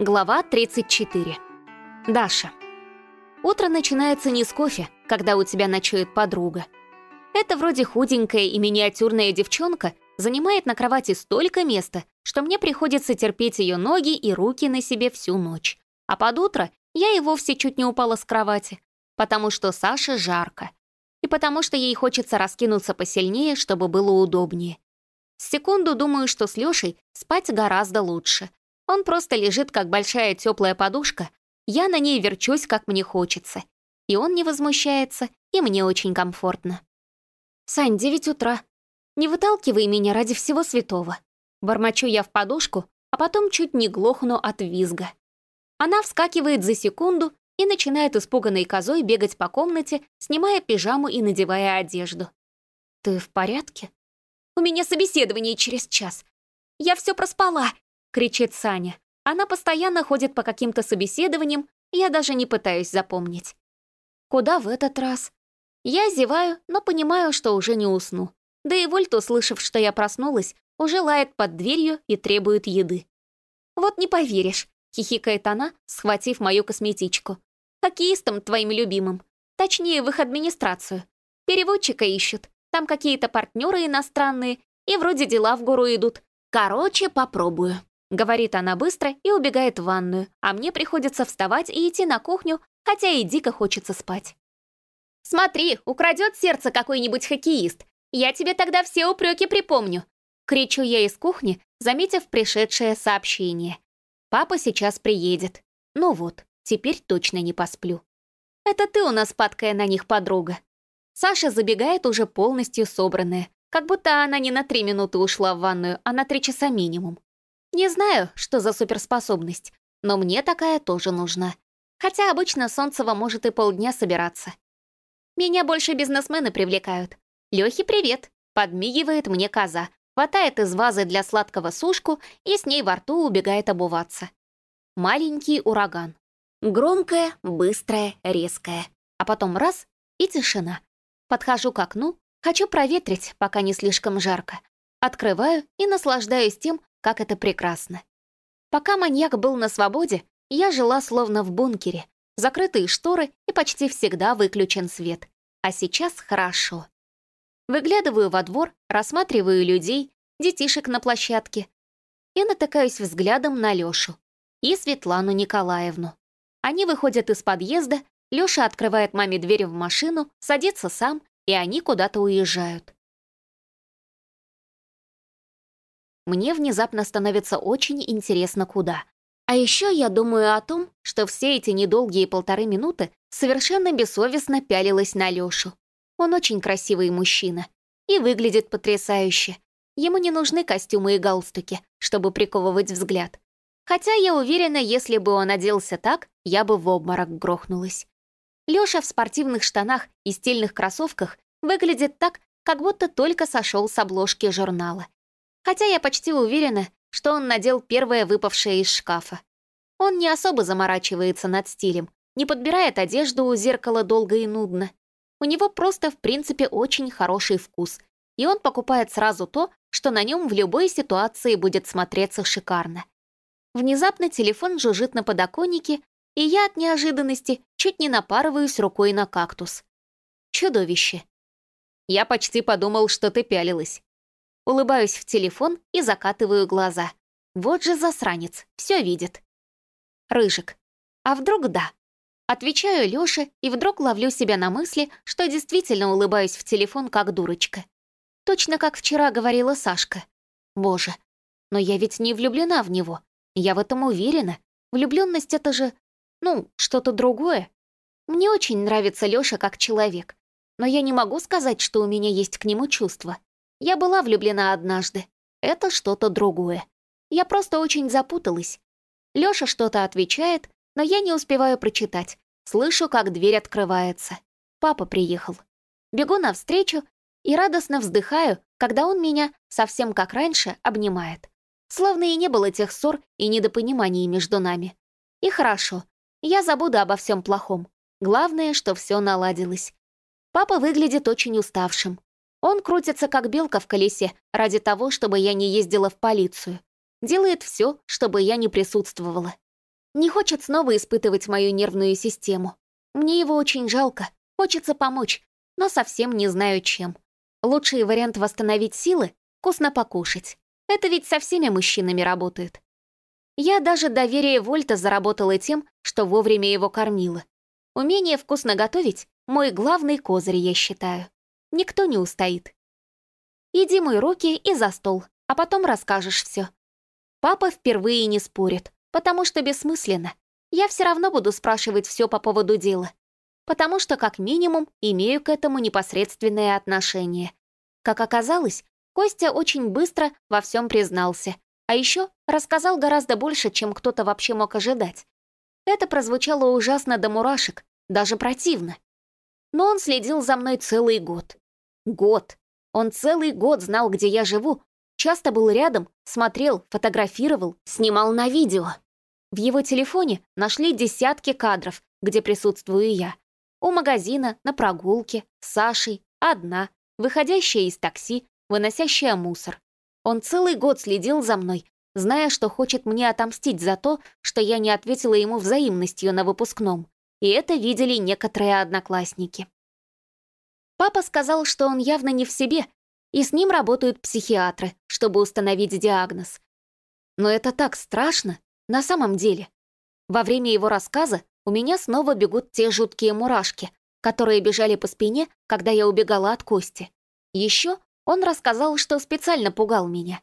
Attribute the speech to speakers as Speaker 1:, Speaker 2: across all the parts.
Speaker 1: Глава 34. Даша. Утро начинается не с кофе, когда у тебя ночует подруга. Это вроде худенькая и миниатюрная девчонка занимает на кровати столько места, что мне приходится терпеть ее ноги и руки на себе всю ночь. А под утро я и вовсе чуть не упала с кровати, потому что Саше жарко. И потому что ей хочется раскинуться посильнее, чтобы было удобнее. Секунду думаю, что с Лешей спать гораздо лучше. Он просто лежит, как большая теплая подушка. Я на ней верчусь, как мне хочется. И он не возмущается, и мне очень комфортно. «Сань, девять утра. Не выталкивай меня ради всего святого». Бормочу я в подушку, а потом чуть не глохну от визга. Она вскакивает за секунду и начинает испуганной козой бегать по комнате, снимая пижаму и надевая одежду. «Ты в порядке?» «У меня собеседование через час. Я все проспала!» — кричит Саня. Она постоянно ходит по каким-то собеседованиям, я даже не пытаюсь запомнить. Куда в этот раз? Я зеваю, но понимаю, что уже не усну. Да и Вольт, услышав, что я проснулась, уже лает под дверью и требует еды. «Вот не поверишь», — хихикает она, схватив мою косметичку. «Хоккеистам твоим любимым. Точнее, в их администрацию. Переводчика ищут. Там какие-то партнеры иностранные, и вроде дела в гору идут. Короче, попробую». Говорит она быстро и убегает в ванную, а мне приходится вставать и идти на кухню, хотя и дико хочется спать. «Смотри, украдет сердце какой-нибудь хоккеист. Я тебе тогда все упреки припомню». Кричу я из кухни, заметив пришедшее сообщение. «Папа сейчас приедет. Ну вот, теперь точно не посплю». «Это ты у нас падкая на них подруга». Саша забегает уже полностью собранная, как будто она не на три минуты ушла в ванную, а на три часа минимум. Не знаю, что за суперспособность, но мне такая тоже нужна. Хотя обычно Солнцева может и полдня собираться. Меня больше бизнесмены привлекают. Лёхе привет, подмигивает мне коза, хватает из вазы для сладкого сушку и с ней во рту убегает обуваться. Маленький ураган. Громкая, быстрая, резкая. А потом раз — и тишина. Подхожу к окну, хочу проветрить, пока не слишком жарко. Открываю и наслаждаюсь тем, как это прекрасно. Пока маньяк был на свободе, я жила словно в бункере. Закрытые шторы и почти всегда выключен свет. А сейчас хорошо. Выглядываю во двор, рассматриваю людей, детишек на площадке и натыкаюсь взглядом на Лёшу и Светлану Николаевну. Они выходят из подъезда, Лёша открывает маме дверь в машину, садится сам, и они куда-то уезжают. Мне внезапно становится очень интересно, куда. А еще я думаю о том, что все эти недолгие полторы минуты совершенно бессовестно пялилась на Лешу. Он очень красивый мужчина и выглядит потрясающе. Ему не нужны костюмы и галстуки, чтобы приковывать взгляд. Хотя я уверена, если бы он оделся так, я бы в обморок грохнулась. Лёша в спортивных штанах и стильных кроссовках выглядит так, как будто только сошел с обложки журнала хотя я почти уверена, что он надел первое выпавшее из шкафа. Он не особо заморачивается над стилем, не подбирает одежду у зеркала долго и нудно. У него просто, в принципе, очень хороший вкус, и он покупает сразу то, что на нем в любой ситуации будет смотреться шикарно. Внезапно телефон жужжит на подоконнике, и я от неожиданности чуть не напарываюсь рукой на кактус. Чудовище. Я почти подумал, что ты пялилась. Улыбаюсь в телефон и закатываю глаза. Вот же засранец, все видит. Рыжик. А вдруг да? Отвечаю Лёше и вдруг ловлю себя на мысли, что действительно улыбаюсь в телефон как дурочка. Точно как вчера говорила Сашка. Боже, но я ведь не влюблена в него. Я в этом уверена. Влюбленность это же, ну, что-то другое. Мне очень нравится Лёша как человек, но я не могу сказать, что у меня есть к нему чувства. Я была влюблена однажды. Это что-то другое. Я просто очень запуталась. Лёша что-то отвечает, но я не успеваю прочитать. Слышу, как дверь открывается. Папа приехал. Бегу навстречу и радостно вздыхаю, когда он меня, совсем как раньше, обнимает. Словно и не было тех ссор и недопониманий между нами. И хорошо. Я забуду обо всем плохом. Главное, что все наладилось. Папа выглядит очень уставшим. Он крутится, как белка в колесе, ради того, чтобы я не ездила в полицию. делает все, чтобы я не присутствовала. Не хочет снова испытывать мою нервную систему. Мне его очень жалко, хочется помочь, но совсем не знаю чем. Лучший вариант восстановить силы — вкусно покушать. Это ведь со всеми мужчинами работает. Я даже доверие Вольта заработала тем, что вовремя его кормила. Умение вкусно готовить — мой главный козырь, я считаю. Никто не устоит. Иди мой руки и за стол, а потом расскажешь все. Папа впервые не спорит, потому что бессмысленно. Я все равно буду спрашивать все по поводу дела. Потому что, как минимум, имею к этому непосредственное отношение. Как оказалось, Костя очень быстро во всем признался, а еще рассказал гораздо больше, чем кто-то вообще мог ожидать. Это прозвучало ужасно до мурашек, даже противно. Но он следил за мной целый год. Год. Он целый год знал, где я живу, часто был рядом, смотрел, фотографировал, снимал на видео. В его телефоне нашли десятки кадров, где присутствую я. У магазина, на прогулке, с Сашей, одна, выходящая из такси, выносящая мусор. Он целый год следил за мной, зная, что хочет мне отомстить за то, что я не ответила ему взаимностью на выпускном. И это видели некоторые одноклассники. Папа сказал, что он явно не в себе, и с ним работают психиатры, чтобы установить диагноз. Но это так страшно, на самом деле. Во время его рассказа у меня снова бегут те жуткие мурашки, которые бежали по спине, когда я убегала от Кости. Еще он рассказал, что специально пугал меня.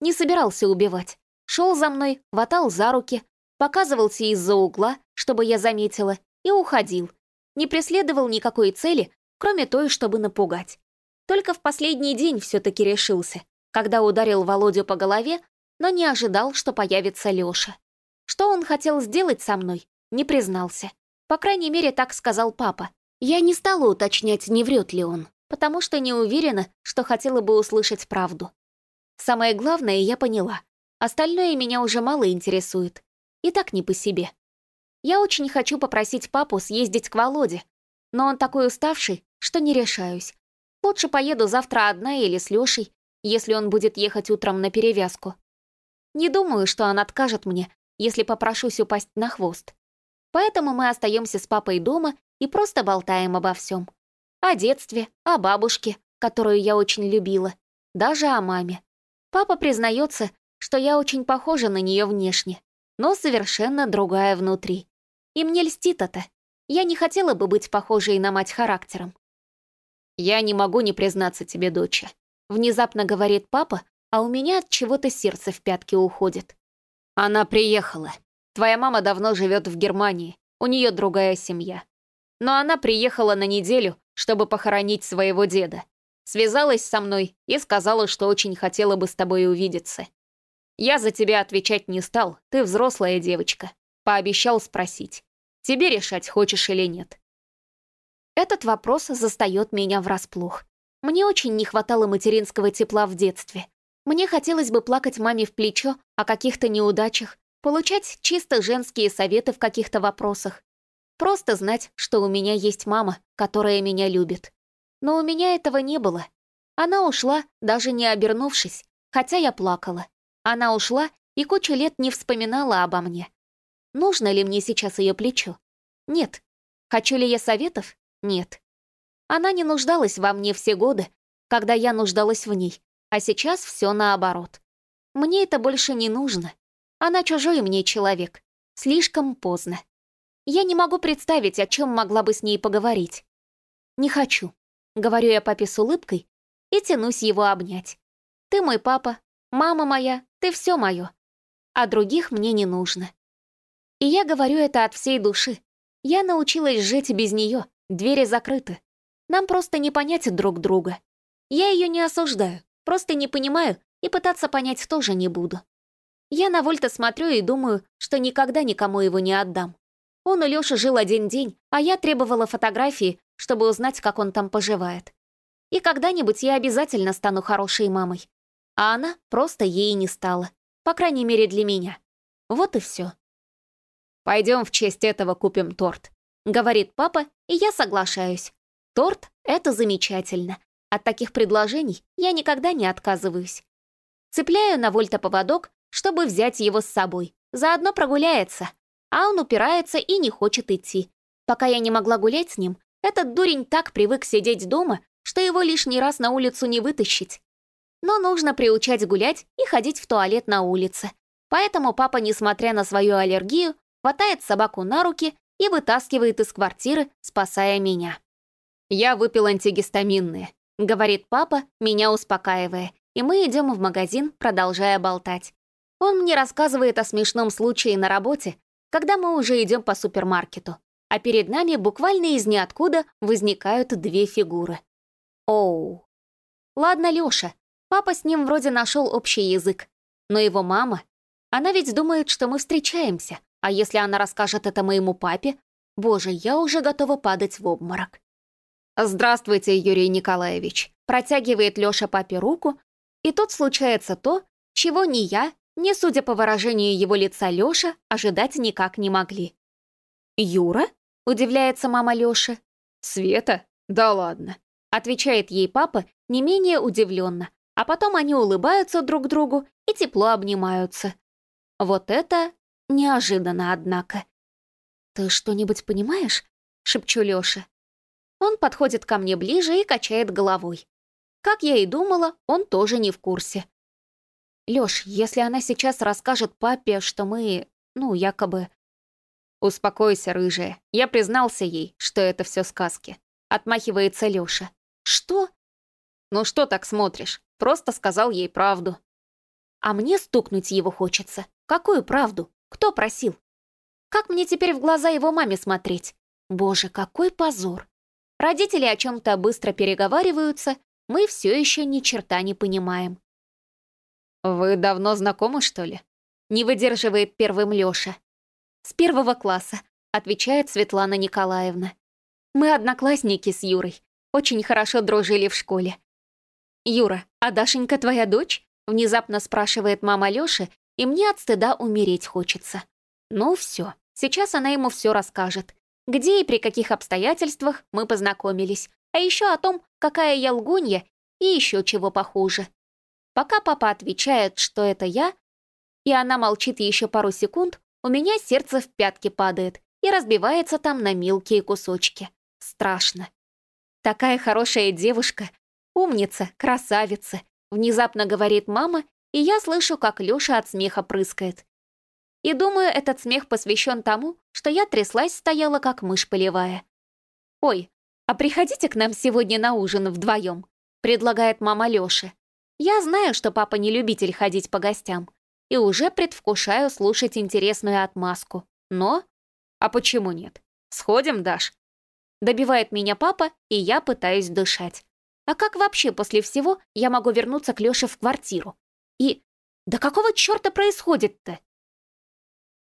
Speaker 1: Не собирался убивать. Шел за мной, хватал за руки, показывался из-за угла, чтобы я заметила, и уходил. Не преследовал никакой цели, кроме той, чтобы напугать. Только в последний день все-таки решился, когда ударил Володю по голове, но не ожидал, что появится Лёша. Что он хотел сделать со мной, не признался. По крайней мере, так сказал папа. Я не стала уточнять, не врет ли он потому что не уверена, что хотела бы услышать правду. Самое главное я поняла. Остальное меня уже мало интересует. И так не по себе. Я очень хочу попросить папу съездить к Володе, но он такой уставший, что не решаюсь. Лучше поеду завтра одна или с Лёшей, если он будет ехать утром на перевязку. Не думаю, что он откажет мне, если попрошусь упасть на хвост. Поэтому мы остаемся с папой дома и просто болтаем обо всем. О детстве, о бабушке, которую я очень любила, даже о маме. Папа признается, что я очень похожа на нее внешне, но совершенно другая внутри. И мне льстит это. Я не хотела бы быть похожей на мать характером. «Я не могу не признаться тебе, доча», — внезапно говорит папа, а у меня от чего-то сердце в пятки уходит. «Она приехала. Твоя мама давно живет в Германии, у нее другая семья. Но она приехала на неделю, чтобы похоронить своего деда. Связалась со мной и сказала, что очень хотела бы с тобой увидеться. Я за тебя отвечать не стал, ты взрослая девочка. Пообещал спросить. Тебе решать, хочешь или нет. Этот вопрос застает меня врасплох. Мне очень не хватало материнского тепла в детстве. Мне хотелось бы плакать маме в плечо о каких-то неудачах, получать чисто женские советы в каких-то вопросах, Просто знать, что у меня есть мама, которая меня любит. Но у меня этого не было. Она ушла, даже не обернувшись, хотя я плакала. Она ушла и кучу лет не вспоминала обо мне. Нужно ли мне сейчас ее плечо? Нет. Хочу ли я советов? Нет. Она не нуждалась во мне все годы, когда я нуждалась в ней, а сейчас все наоборот. Мне это больше не нужно. Она чужой мне человек. Слишком поздно. Я не могу представить, о чем могла бы с ней поговорить. «Не хочу», — говорю я папе с улыбкой и тянусь его обнять. «Ты мой папа, мама моя, ты все мое. А других мне не нужно». И я говорю это от всей души. Я научилась жить без нее, двери закрыты. Нам просто не понять друг друга. Я ее не осуждаю, просто не понимаю и пытаться понять тоже не буду. Я на Вольта смотрю и думаю, что никогда никому его не отдам. Он у Лёши жил один день, а я требовала фотографии, чтобы узнать, как он там поживает. И когда-нибудь я обязательно стану хорошей мамой. А она просто ей не стала. По крайней мере, для меня. Вот и все. Пойдем в честь этого купим торт», — говорит папа, и я соглашаюсь. Торт — это замечательно. От таких предложений я никогда не отказываюсь. Цепляю на вольта поводок, чтобы взять его с собой. Заодно прогуляется. А он упирается и не хочет идти. Пока я не могла гулять с ним, этот дурень так привык сидеть дома, что его лишний раз на улицу не вытащить. Но нужно приучать гулять и ходить в туалет на улице. Поэтому папа, несмотря на свою аллергию, хватает собаку на руки и вытаскивает из квартиры, спасая меня. «Я выпил антигистаминные», — говорит папа, меня успокаивая, и мы идем в магазин, продолжая болтать. Он мне рассказывает о смешном случае на работе, когда мы уже идем по супермаркету, а перед нами буквально из ниоткуда возникают две фигуры. Оу. Ладно, Лёша, папа с ним вроде нашел общий язык, но его мама, она ведь думает, что мы встречаемся, а если она расскажет это моему папе, боже, я уже готова падать в обморок. «Здравствуйте, Юрий Николаевич», протягивает Лёша папе руку, и тут случается то, чего ни я, ни, судя по выражению его лица Лёша, ожидать никак не могли. «Юра?» — удивляется мама Лёши. «Света? Да ладно», — отвечает ей папа не менее удивленно, а потом они улыбаются друг другу и тепло обнимаются. Вот это неожиданно, однако. «Ты что-нибудь понимаешь?» — шепчу Лёше. Он подходит ко мне ближе и качает головой. Как я и думала, он тоже не в курсе. Лёш, если она сейчас расскажет папе, что мы, ну, якобы... Успокойся, рыжая. Я признался ей, что это все сказки. Отмахивается Лёша. Что? Ну что так смотришь? Просто сказал ей правду. А мне стукнуть его хочется. Какую правду? Кто просил? Как мне теперь в глаза его маме смотреть? Боже, какой позор. Родители о чем-то быстро переговариваются, мы все еще ни черта не понимаем. «Вы давно знакомы, что ли?» Не выдерживает первым Лёша. «С первого класса», — отвечает Светлана Николаевна. «Мы одноклассники с Юрой. Очень хорошо дружили в школе». «Юра, а Дашенька твоя дочь?» — внезапно спрашивает мама Лёши, и мне от стыда умереть хочется. Ну все, сейчас она ему все расскажет. Где и при каких обстоятельствах мы познакомились, а еще о том, какая я лгунья и еще чего похуже. Пока папа отвечает, что это я, и она молчит еще пару секунд, у меня сердце в пятки падает и разбивается там на мелкие кусочки. Страшно. Такая хорошая девушка, умница, красавица, внезапно говорит мама, и я слышу, как Лёша от смеха прыскает. И думаю, этот смех посвящен тому, что я тряслась стояла, как мышь полевая. «Ой, а приходите к нам сегодня на ужин вдвоем», предлагает мама Лёши. Я знаю, что папа не любитель ходить по гостям, и уже предвкушаю слушать интересную отмазку. Но... А почему нет? Сходим, Даш? Добивает меня папа, и я пытаюсь дышать. А как вообще после всего я могу вернуться к Лёше в квартиру? И... Да какого чёрта происходит-то?